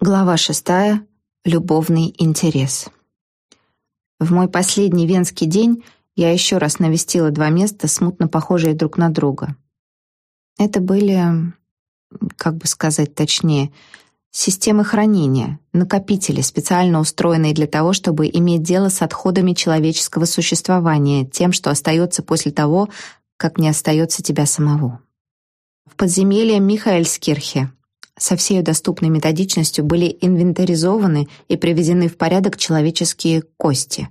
Глава шестая. Любовный интерес. В мой последний венский день я еще раз навестила два места, смутно похожие друг на друга. Это были, как бы сказать точнее, системы хранения, накопители, специально устроенные для того, чтобы иметь дело с отходами человеческого существования, тем, что остается после того, как не остается тебя самого. В подземелье Михаэльскирхе со всей доступной методичностью были инвентаризованы и приведены в порядок человеческие кости.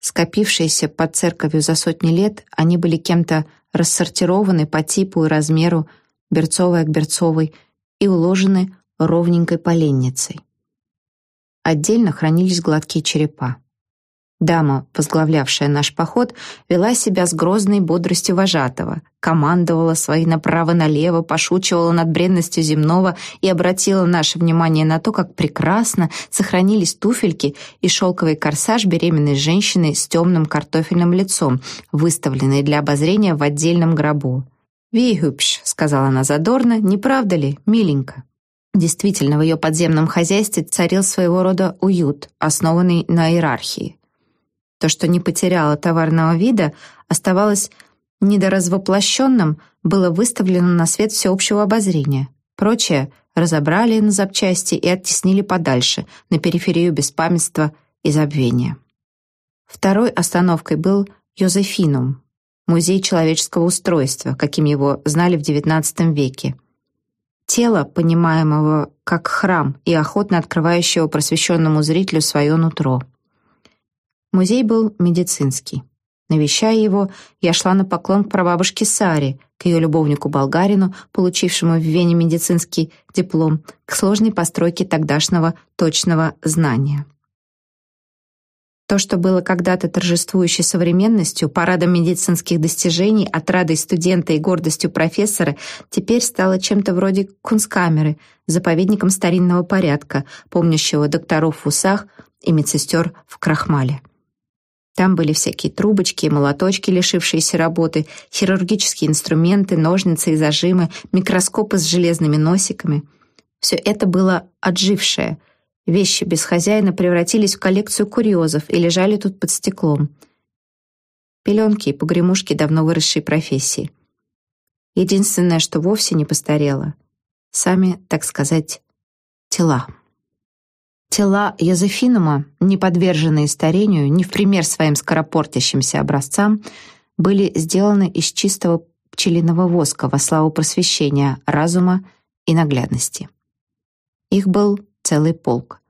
Скопившиеся под церковью за сотни лет, они были кем-то рассортированы по типу и размеру, берцовая к берцовой, и уложены ровненькой поленницей. Отдельно хранились гладкие черепа. Дама, возглавлявшая наш поход, вела себя с грозной бодростью вожатого, командовала свои направо-налево, пошучивала над бренностью земного и обратила наше внимание на то, как прекрасно сохранились туфельки и шелковый корсаж беременной женщины с темным картофельным лицом, выставленные для обозрения в отдельном гробу. «Вихюпш», — сказала она задорно, — «не правда ли, миленько?» Действительно, в ее подземном хозяйстве царил своего рода уют, основанный на иерархии. То, что не потеряло товарного вида, оставалось недоразвоплощенным, было выставлено на свет всеобщего обозрения. Прочее разобрали на запчасти и оттеснили подальше, на периферию беспамятства и забвения. Второй остановкой был Йозефинум, музей человеческого устройства, каким его знали в XIX веке. Тело, понимаемого как храм и охотно открывающего просвещенному зрителю свое нутро – Музей был медицинский. Навещая его, я шла на поклон к прабабушке Саре, к ее любовнику-болгарину, получившему в Вене медицинский диплом, к сложной постройке тогдашнего точного знания. То, что было когда-то торжествующей современностью, парадом медицинских достижений, отрадой студента и гордостью профессора, теперь стало чем-то вроде кунсткамеры, заповедником старинного порядка, помнящего докторов в усах и медсестер в крахмале. Там были всякие трубочки молоточки, лишившиеся работы, хирургические инструменты, ножницы и зажимы, микроскопы с железными носиками. Все это было отжившее. Вещи без хозяина превратились в коллекцию курьезов и лежали тут под стеклом. Пеленки и погремушки давно выросшей профессии. Единственное, что вовсе не постарело — сами, так сказать, тела. Тела Йозефинума, не подверженные старению, не в пример своим скоропортящимся образцам, были сделаны из чистого пчелиного воска во славу просвещения, разума и наглядности. Их был целый полк.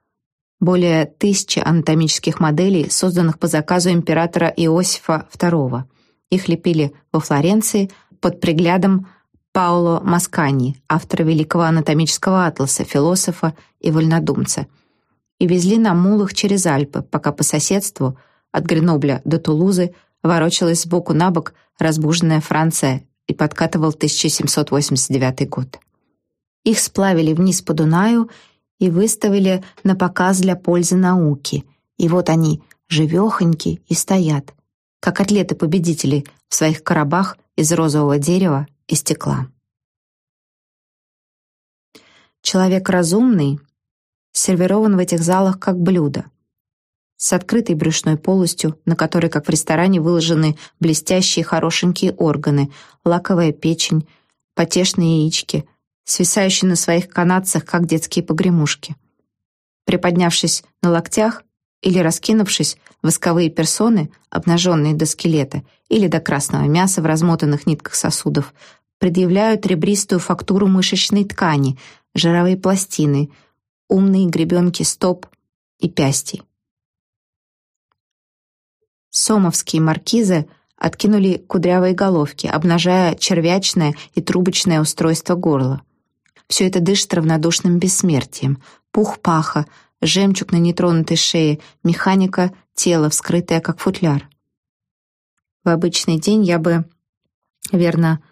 Более тысячи анатомических моделей, созданных по заказу императора Иосифа II. Их лепили во Флоренции под приглядом Паоло Маскани, автора великого анатомического атласа, философа и вольнодумца – и везли на мулах через Альпы, пока по соседству, от Гренобля до Тулузы, ворочалась сбоку на бок разбуженная Франция и подкатывал 1789 год. Их сплавили вниз по Дунаю и выставили на показ для пользы науки. И вот они, живехоньки, и стоят, как атлеты-победители в своих коробах из розового дерева и стекла. Человек разумный сервирован в этих залах как блюдо. С открытой брюшной полостью, на которой, как в ресторане, выложены блестящие хорошенькие органы, лаковая печень, потешные яички, свисающие на своих канатцах, как детские погремушки. Приподнявшись на локтях или раскинувшись, восковые персоны, обнаженные до скелета или до красного мяса в размотанных нитках сосудов, предъявляют ребристую фактуру мышечной ткани, жировые пластины — умные гребенки стоп и пястей. Сомовские маркизы откинули кудрявые головки, обнажая червячное и трубочное устройство горла. Все это дышит равнодушным бессмертием. Пух паха, жемчуг на нетронутой шее, механика тела, вскрытая как футляр. В обычный день я бы, верно,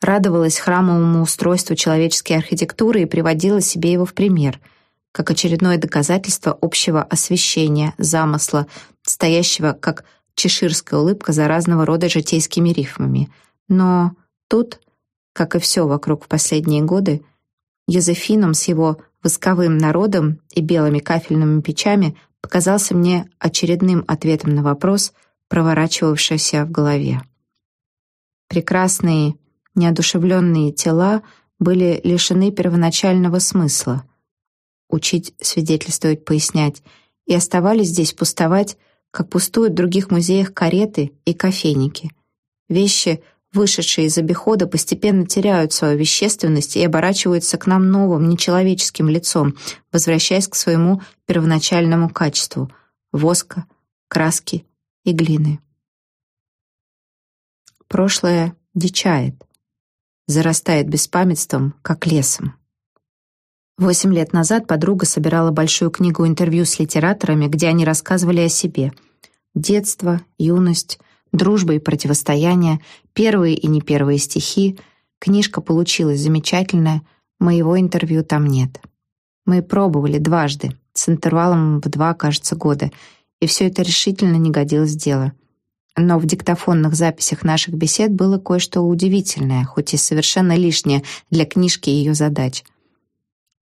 радовалась храмовому устройству человеческой архитектуры и приводила себе его в пример, как очередное доказательство общего освещения, замысла, стоящего как чеширская улыбка за разного рода житейскими рифмами. Но тут, как и все вокруг в последние годы, Йозефином с его восковым народом и белыми кафельными печами показался мне очередным ответом на вопрос, проворачивавшийся в голове. Прекрасные, неодушевленные тела были лишены первоначального смысла. Учить, свидетельствовать, пояснять, и оставались здесь пустовать, как пустуют в других музеях кареты и кофейники. Вещи, вышедшие из обихода, постепенно теряют свою вещественность и оборачиваются к нам новым, нечеловеческим лицом, возвращаясь к своему первоначальному качеству — воска, краски и глины. Прошлое дичает, зарастает беспамятством, как лесом. Восемь лет назад подруга собирала большую книгу интервью с литераторами, где они рассказывали о себе. Детство, юность, дружба и противостояние, первые и не первые стихи. Книжка получилась замечательная, моего интервью там нет. Мы пробовали дважды, с интервалом в два, кажется, года, и все это решительно не годилось дело. Но в диктофонных записях наших бесед было кое-что удивительное, хоть и совершенно лишнее для книжки и ее задач.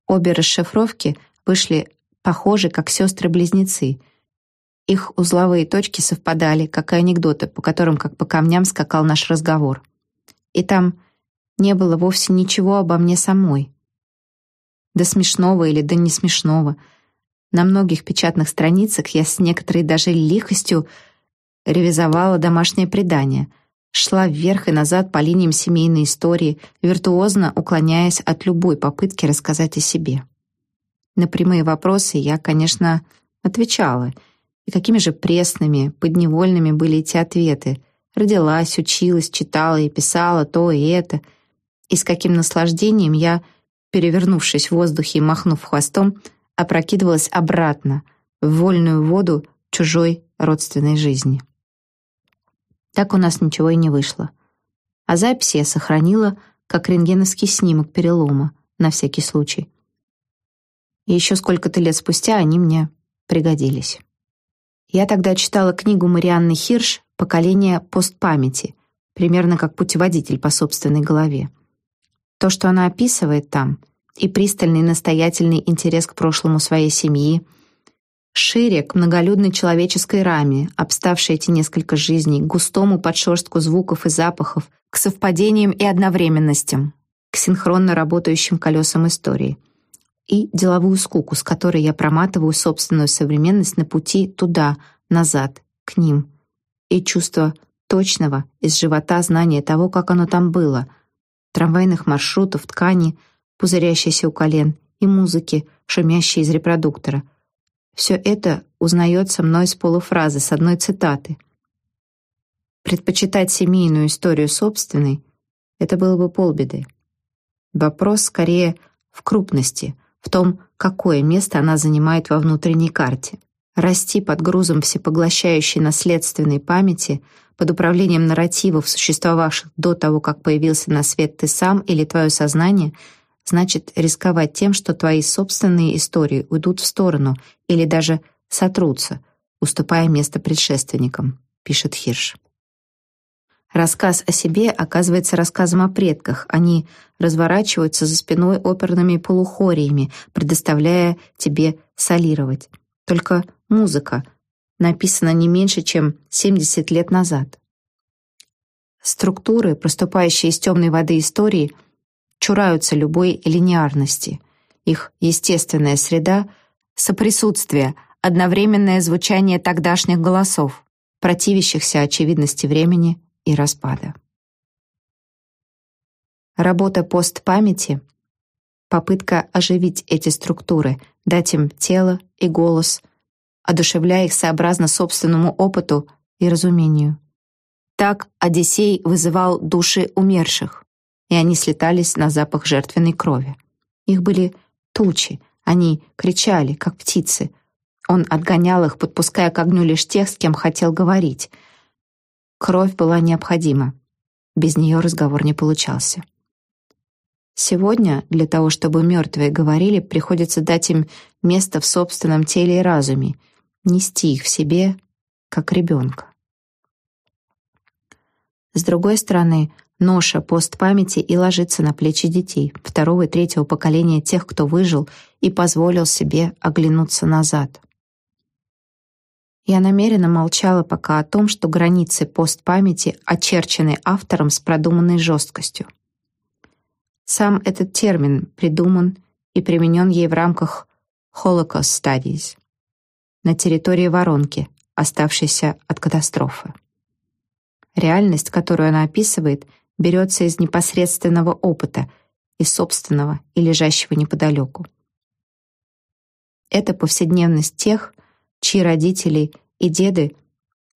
Обе расшифровки вышли похожи, как сестры-близнецы — их узловые точки совпадали, как и анекдоты, по которым, как по камням, скакал наш разговор. И там не было вовсе ничего обо мне самой. До смешного или до не смешного. На многих печатных страницах я с некоторой даже лихостью ревизовала домашнее предание, шла вверх и назад по линиям семейной истории, виртуозно уклоняясь от любой попытки рассказать о себе. На прямые вопросы я, конечно, отвечала — и какими же пресными, подневольными были эти ответы. Родилась, училась, читала и писала то и это. И с каким наслаждением я, перевернувшись в воздухе и махнув хвостом, опрокидывалась обратно в вольную воду чужой родственной жизни. Так у нас ничего и не вышло. А записи я сохранила как рентгеновский снимок перелома, на всякий случай. И еще сколько-то лет спустя они мне пригодились. Я тогда читала книгу Марианны Хирш «Поколение постпамяти», примерно как путеводитель по собственной голове. То, что она описывает там, и пристальный настоятельный интерес к прошлому своей семьи, шире к многолюдной человеческой раме, обставшей эти несколько жизней, густому подшерстку звуков и запахов, к совпадениям и одновременностям, к синхронно работающим колесам истории — и деловую скуку, с которой я проматываю собственную современность на пути туда, назад, к ним, и чувство точного из живота знания того, как оно там было, трамвайных маршрутов, ткани, пузырящейся у колен, и музыки, шумящей из репродуктора. Все это узнается мной с полуфразы, с одной цитаты. Предпочитать семейную историю собственной — это было бы полбеды. Вопрос скорее в крупности — в том, какое место она занимает во внутренней карте. Расти под грузом всепоглощающей наследственной памяти, под управлением нарративов, существовавших до того, как появился на свет ты сам или твое сознание, значит рисковать тем, что твои собственные истории уйдут в сторону или даже сотрутся, уступая место предшественникам, пишет Хирш. Рассказ о себе оказывается рассказом о предках. Они разворачиваются за спиной оперными полухориями, предоставляя тебе солировать. Только музыка написана не меньше, чем 70 лет назад. Структуры, проступающие из темной воды истории, чураются любой линеарности. Их естественная среда — соприсутствие, одновременное звучание тогдашних голосов, противящихся очевидности времени — и распада. Работа постпамяти — попытка оживить эти структуры, дать им тело и голос, одушевляя их сообразно собственному опыту и разумению. Так Одиссей вызывал души умерших, и они слетались на запах жертвенной крови. Их были тучи, они кричали, как птицы. Он отгонял их, подпуская к огню лишь тех, с кем хотел говорить — Кровь была необходима. Без нее разговор не получался. Сегодня для того, чтобы мертвые говорили, приходится дать им место в собственном теле и разуме, нести их в себе, как ребенка. С другой стороны, Ноша постпамяти и ложится на плечи детей, второго и третьего поколения тех, кто выжил и позволил себе оглянуться назад. Я намеренно молчала пока о том, что границы постпамяти очерчены автором с продуманной жесткостью. Сам этот термин придуман и применен ей в рамках Holocaust Studies на территории воронки, оставшейся от катастрофы. Реальность, которую она описывает, берется из непосредственного опыта, из собственного и лежащего неподалеку. Это повседневность тех, чьи родители и деды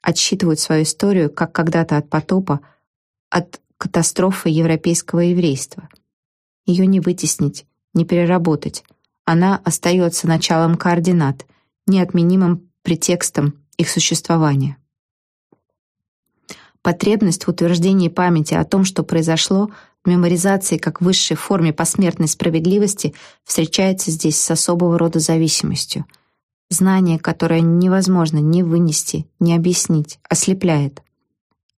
отсчитывают свою историю, как когда-то от потопа, от катастрофы европейского еврейства. Ее не вытеснить, не переработать. Она остается началом координат, неотменимым претекстом их существования. Потребность в утверждении памяти о том, что произошло, в меморизации как высшей форме посмертной справедливости встречается здесь с особого рода зависимостью. Знание, которое невозможно ни вынести, ни объяснить, ослепляет.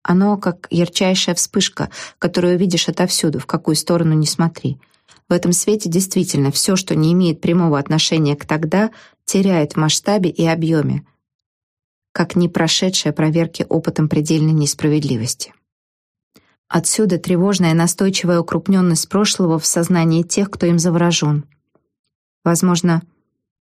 Оно как ярчайшая вспышка, которую видишь отовсюду, в какую сторону ни смотри. В этом свете действительно все, что не имеет прямого отношения к тогда, теряет в масштабе и объеме, как не прошедшая проверки опытом предельной несправедливости. Отсюда тревожная настойчивая укрупненность прошлого в сознании тех, кто им заворожен. Возможно,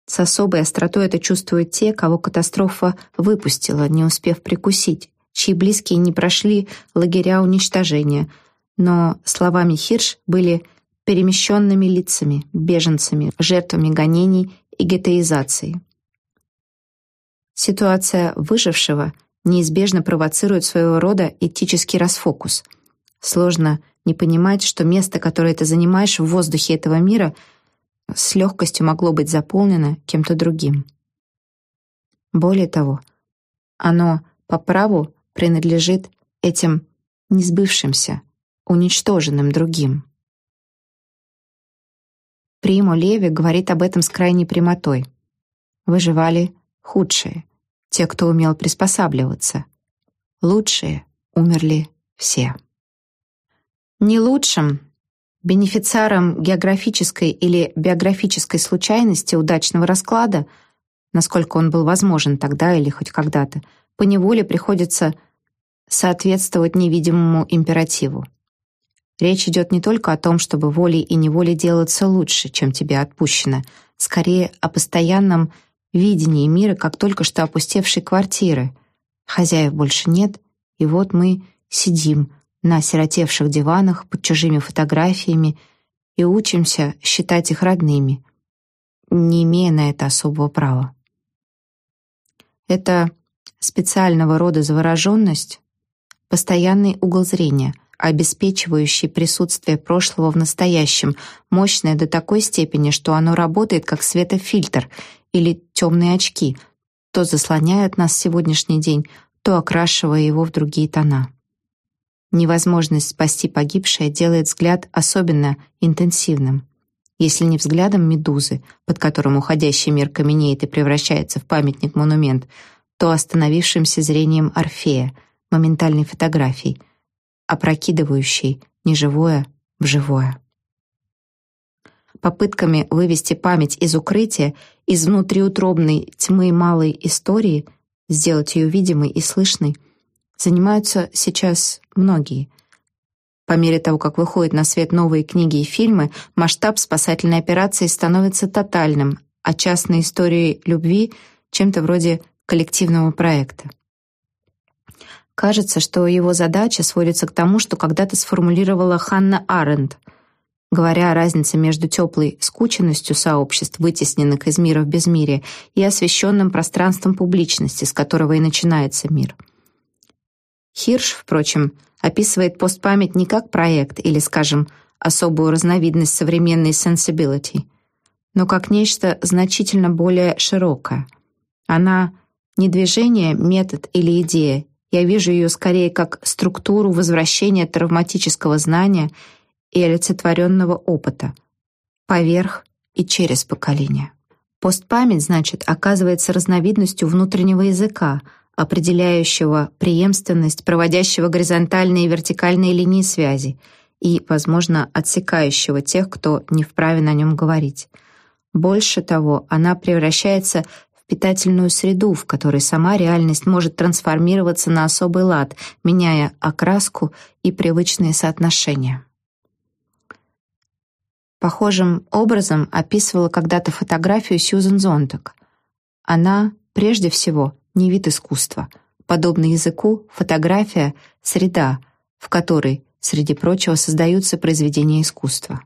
с особой остротой это чувствуют те, кого катастрофа выпустила, не успев прикусить, чьи близкие не прошли лагеря уничтожения, но словами Хирш были перемещенными лицами, беженцами, жертвами гонений и гетеизации. Ситуация выжившего неизбежно провоцирует своего рода этический расфокус. Сложно не понимать, что место, которое ты занимаешь в воздухе этого мира, с легкостью могло быть заполнено кем-то другим. Более того, оно по праву принадлежит этим несбывшимся, уничтоженным другим. Примо Леви говорит об этом с крайней прямотой. Выживали худшие, те, кто умел приспосабливаться. Лучшие умерли все. Не лучшим, бенефициаром географической или биографической случайности удачного расклада, насколько он был возможен тогда или хоть когда-то, поневоле приходится соответствовать невидимому императиву. Речь идет не только о том, чтобы волей и неволей делаться лучше, чем тебе отпущено, скорее о постоянном видение мира, как только что опустевшей квартиры. Хозяев больше нет, и вот мы сидим на осиротевших диванах под чужими фотографиями и учимся считать их родными, не имея на это особого права. Это специального рода завороженность, постоянный угол зрения, обеспечивающий присутствие прошлого в настоящем, мощное до такой степени, что оно работает как светофильтр или темные очки, то заслоняют нас сегодняшний день, то окрашивая его в другие тона. Невозможность спасти погибшее делает взгляд особенно интенсивным. Если не взглядом медузы, под которым уходящий мир каменеет и превращается в памятник-монумент, то остановившимся зрением Орфея, моментальной фотографией, опрокидывающей неживое в живое попытками вывести память из укрытия, из внутриутробной тьмы малой истории, сделать ее видимой и слышной, занимаются сейчас многие. По мере того, как выходят на свет новые книги и фильмы, масштаб спасательной операции становится тотальным, а частные истории любви — чем-то вроде коллективного проекта. Кажется, что его задача сводится к тому, что когда-то сформулировала Ханна Аренд — говоря о разнице между теплой скученностью сообществ, вытесненных из мира в безмирие, и освещенным пространством публичности, с которого и начинается мир. Хирш, впрочем, описывает постпамять не как проект или, скажем, особую разновидность современной sensibility, но как нечто значительно более широкое. Она не движение, метод или идея. Я вижу ее скорее как структуру возвращения травматического знания — и олицетворенного опыта, поверх и через поколение. Постпамять, значит, оказывается разновидностью внутреннего языка, определяющего преемственность, проводящего горизонтальные и вертикальные линии связи и, возможно, отсекающего тех, кто не вправе на нем говорить. Больше того, она превращается питательную среду, в которой сама реальность может трансформироваться на особый лад, меняя окраску и привычные соотношения. Похожим образом описывала когда-то фотографию Сьюзен Зонтак. Она, прежде всего, не вид искусства. Подобно языку, фотография — среда, в которой, среди прочего, создаются произведения искусства.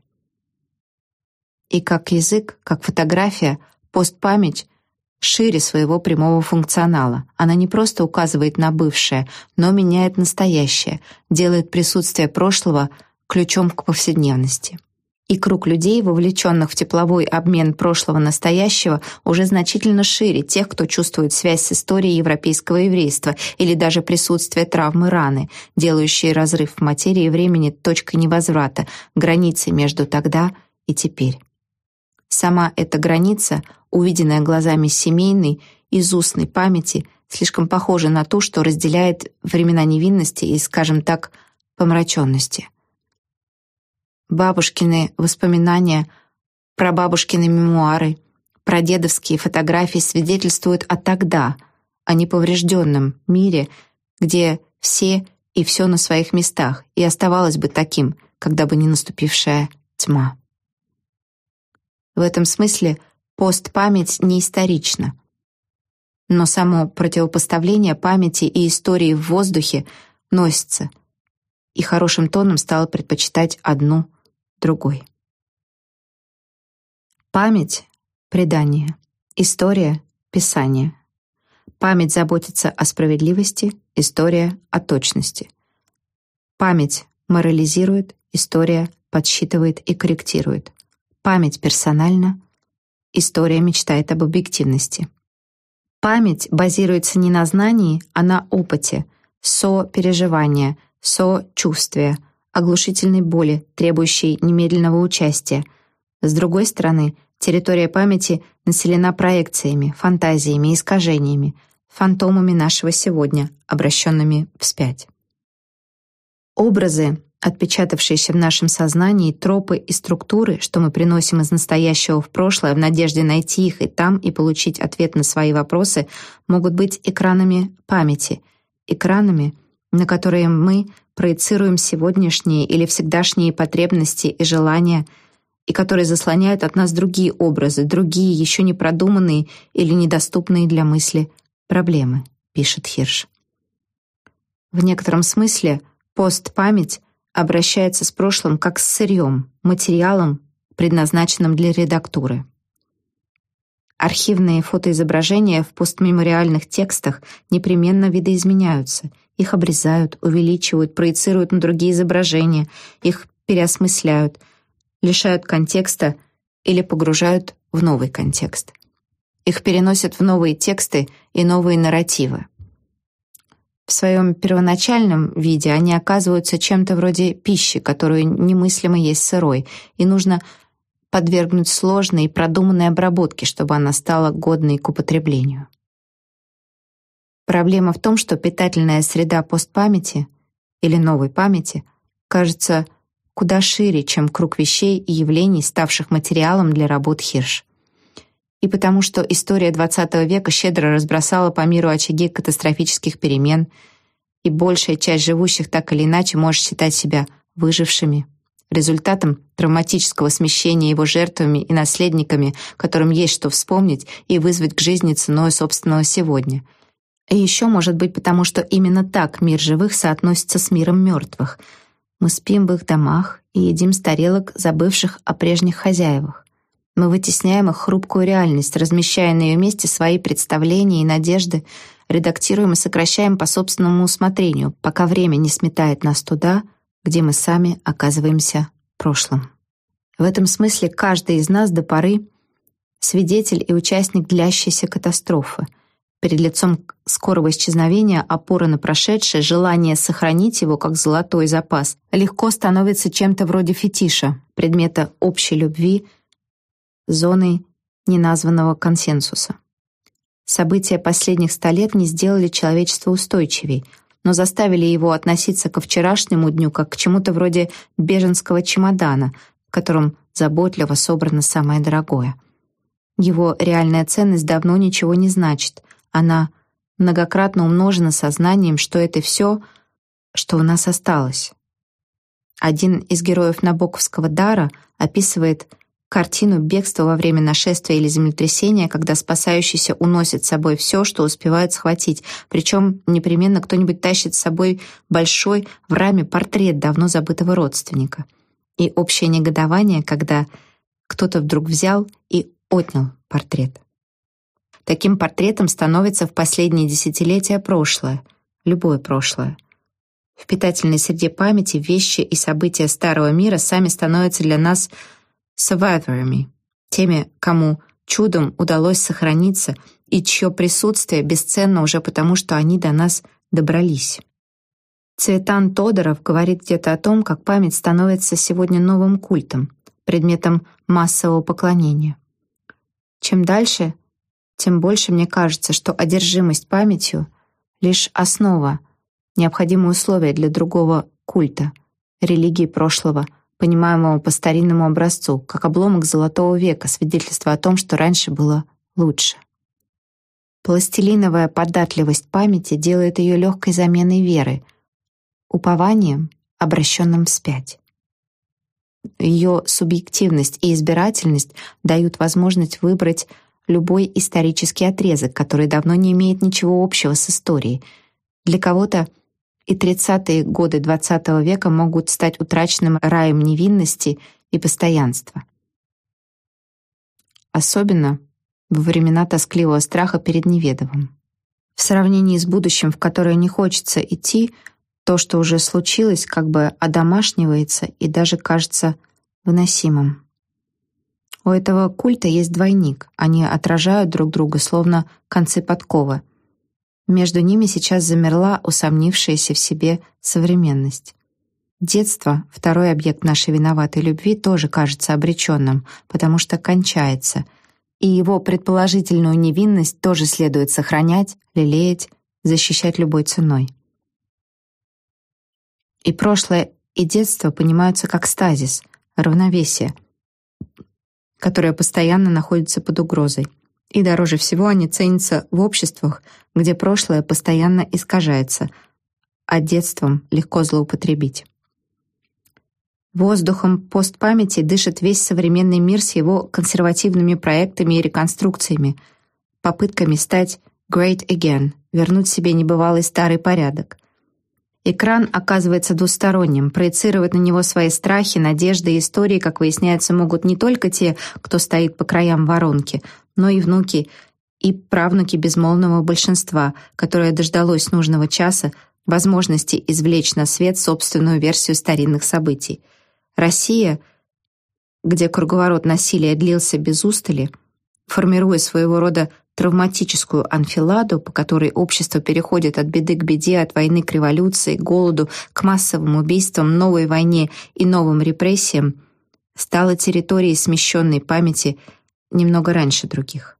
И как язык, как фотография, постпамять шире своего прямого функционала. Она не просто указывает на бывшее, но меняет настоящее, делает присутствие прошлого ключом к повседневности и круг людей, вовлеченных в тепловой обмен прошлого-настоящего, уже значительно шире тех, кто чувствует связь с историей европейского еврейства или даже присутствие травмы раны, делающей разрыв в материи и времени точкой невозврата, границей между тогда и теперь. Сама эта граница, увиденная глазами семейной, из устной памяти, слишком похожа на ту, что разделяет времена невинности и, скажем так, помраченности — бабушкины воспоминания, прабабушкины мемуары, прадедовские фотографии свидетельствуют о тогда, о неповрежденном мире, где все и все на своих местах, и оставалось бы таким, когда бы не наступившая тьма. В этом смысле постпамять не исторична. Но само противопоставление памяти и истории в воздухе носится, и хорошим тоном стало предпочитать одну другой. Память — предание, история — писание. Память заботится о справедливости, история — о точности. Память морализирует, история подсчитывает и корректирует. Память персональна, история мечтает об объективности. Память базируется не на знании, а на опыте, со-переживания, со-чувствия, оглушительной боли, требующей немедленного участия. С другой стороны, территория памяти населена проекциями, фантазиями, искажениями, фантомами нашего сегодня, обращенными вспять. Образы, отпечатавшиеся в нашем сознании, тропы и структуры, что мы приносим из настоящего в прошлое в надежде найти их и там и получить ответ на свои вопросы, могут быть экранами памяти, экранами, на которые мы проецируем сегодняшние или всегдашние потребности и желания, и которые заслоняют от нас другие образы, другие, еще не продуманные или недоступные для мысли проблемы, пишет Хирш. В некотором смысле постпамять обращается с прошлым как с сырьем, материалом, предназначенным для редактуры. Архивные фотоизображения в постмемориальных текстах непременно видоизменяются — их обрезают, увеличивают, проецируют на другие изображения, их переосмысляют, лишают контекста или погружают в новый контекст. Их переносят в новые тексты и новые нарративы. В своем первоначальном виде они оказываются чем-то вроде пищи, которую немыслимо есть сырой, и нужно подвергнуть сложной и продуманной обработке, чтобы она стала годной к употреблению. Проблема в том, что питательная среда постпамяти или новой памяти кажется куда шире, чем круг вещей и явлений, ставших материалом для работ Хирш. И потому что история XX века щедро разбросала по миру очаги катастрофических перемен, и большая часть живущих так или иначе может считать себя выжившими, результатом травматического смещения его жертвами и наследниками, которым есть что вспомнить и вызвать к жизни ценой собственного сегодня — и еще, может быть, потому что именно так мир живых соотносится с миром мертвых. Мы спим в их домах и едим с тарелок, забывших о прежних хозяевах. Мы вытесняем их хрупкую реальность, размещая на ее месте свои представления и надежды, редактируем и сокращаем по собственному усмотрению, пока время не сметает нас туда, где мы сами оказываемся прошлым. В этом смысле каждый из нас до поры свидетель и участник длящейся катастрофы — Перед лицом скорого исчезновения опора на прошедшее, желание сохранить его как золотой запас, легко становится чем-то вроде фетиша, предмета общей любви, зоны неназванного консенсуса. События последних ста лет не сделали человечество устойчивей, но заставили его относиться ко вчерашнему дню как к чему-то вроде беженского чемодана, в котором заботливо собрано самое дорогое. Его реальная ценность давно ничего не значит. Она многократно умножена сознанием, что это все, что у нас осталось. Один из героев Набоковского дара описывает картину бегства во время нашествия или землетрясения, когда спасающийся уносит с собой все, что успевает схватить, причем непременно кто-нибудь тащит с собой большой в раме портрет давно забытого родственника. И общее негодование, когда кто-то вдруг взял и отнял портрет. Таким портретом становится в последние десятилетия прошлое, любое прошлое. В питательной среде памяти вещи и события старого мира сами становятся для нас survivorами, теми, кому чудом удалось сохраниться и чье присутствие бесценно уже потому, что они до нас добрались. Цветан Тодоров говорит где-то о том, как память становится сегодня новым культом, предметом массового поклонения. Чем дальше, тем больше мне кажется, что одержимость памятью — лишь основа, необходимое условие для другого культа, религии прошлого, понимаемого по старинному образцу, как обломок золотого века, свидетельство о том, что раньше было лучше. Пластилиновая податливость памяти делает ее легкой заменой веры, упованием, обращенным вспять. Ее субъективность и избирательность дают возможность выбрать любой исторический отрезок, который давно не имеет ничего общего с историей. Для кого-то и 30-е годы XX века могут стать утраченным раем невинности и постоянства. Особенно во времена тоскливого страха перед неведомым. В сравнении с будущим, в которое не хочется идти, то, что уже случилось, как бы одомашнивается и даже кажется выносимым. У этого культа есть двойник. Они отражают друг друга, словно концы подковы. Между ними сейчас замерла усомнившаяся в себе современность. Детство, второй объект нашей виноватой любви, тоже кажется обреченным, потому что кончается, и его предположительную невинность тоже следует сохранять, лелеять, защищать любой ценой. И прошлое, и детство понимаются как стазис, равновесие, которое постоянно находится под угрозой. И дороже всего они ценятся в обществах, где прошлое постоянно искажается, а детством легко злоупотребить. Воздухом постпамяти дышит весь современный мир с его консервативными проектами и реконструкциями, попытками стать great again, вернуть себе небывалый старый порядок. Экран оказывается двусторонним, проецировать на него свои страхи, надежды и истории, как выясняется, могут не только те, кто стоит по краям воронки, но и внуки и правнуки безмолвного большинства, которое дождалось нужного часа, возможности извлечь на свет собственную версию старинных событий. Россия, где круговорот насилия длился без устали, формируя своего рода травматическую анфиладу, по которой общество переходит от беды к беде, от войны к революции, к голоду, к массовым убийствам, новой войне и новым репрессиям, стала территорией смещенной памяти немного раньше других.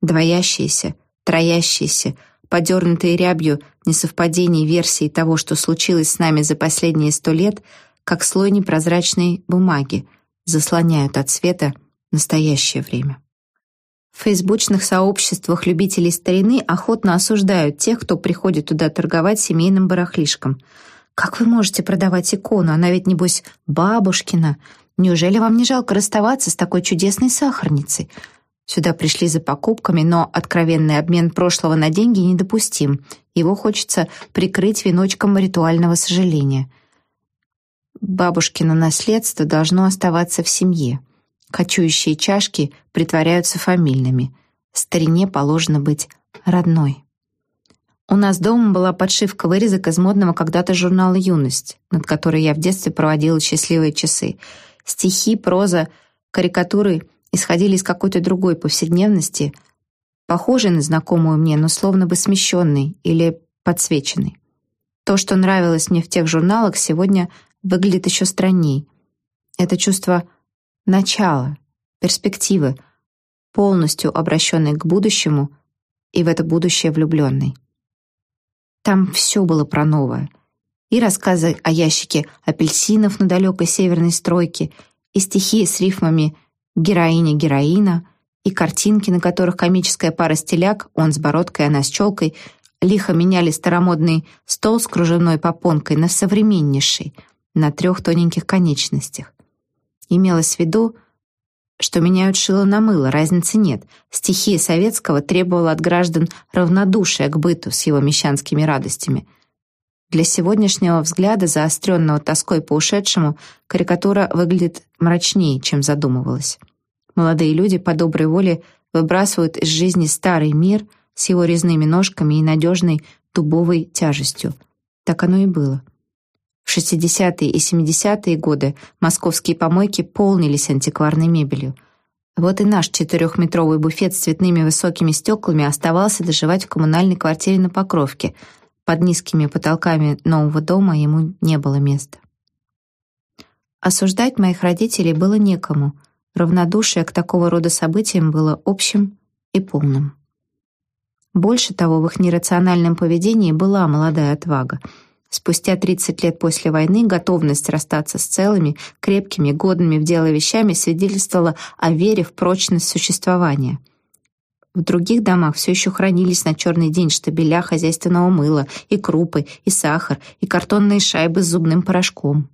Двоящиеся, троящиеся, подернутые рябью несовпадений версий того, что случилось с нами за последние сто лет, как слой непрозрачной бумаги, заслоняют от света настоящее время. В фейсбучных сообществах любителей старины охотно осуждают тех, кто приходит туда торговать семейным барахлишком. «Как вы можете продавать икону? Она ведь, небось, бабушкина. Неужели вам не жалко расставаться с такой чудесной сахарницей?» Сюда пришли за покупками, но откровенный обмен прошлого на деньги недопустим. Его хочется прикрыть веночком ритуального сожаления. Бабушкино наследство должно оставаться в семье. Кочующие чашки притворяются фамильными. Старине положено быть родной. У нас дома была подшивка вырезок из модного когда-то журнала «Юность», над которой я в детстве проводила счастливые часы. Стихи, проза, карикатуры исходили из какой-то другой повседневности, похожей на знакомую мне, но словно бы смещенной или подсвеченной. То, что нравилось мне в тех журналах, сегодня выглядит еще странней. Это чувство начало, перспективы, полностью обращенной к будущему, и в это будущее влюбленный. Там все было про новое. И рассказы о ящике апельсинов на далекой северной стройке, и стихи с рифмами «героиня-героина», и картинки, на которых комическая пара стиляк, он с бородкой, она с челкой, лихо меняли старомодный стол с кружевной попонкой на современнейший, на трех тоненьких конечностях. Имелось в виду, что меняют шило на мыло, разницы нет. Стихия советского требовала от граждан равнодушия к быту с его мещанскими радостями. Для сегодняшнего взгляда, заостренного тоской по ушедшему, карикатура выглядит мрачнее, чем задумывалась. Молодые люди по доброй воле выбрасывают из жизни старый мир с его резными ножками и надежной дубовой тяжестью. Так оно и было. В 60-е и 70-е годы московские помойки полнились антикварной мебелью. Вот и наш четырехметровый буфет с цветными высокими стеклами оставался доживать в коммунальной квартире на Покровке. Под низкими потолками нового дома ему не было места. Осуждать моих родителей было некому. Равнодушие к такого рода событиям было общим и полным. Больше того, в их нерациональном поведении была молодая отвага. Спустя 30 лет после войны готовность расстаться с целыми, крепкими, годными в дело вещами свидетельствовала о вере в прочность существования. В других домах все еще хранились на черный день штабеля хозяйственного мыла, и крупы, и сахар, и картонные шайбы с зубным порошком.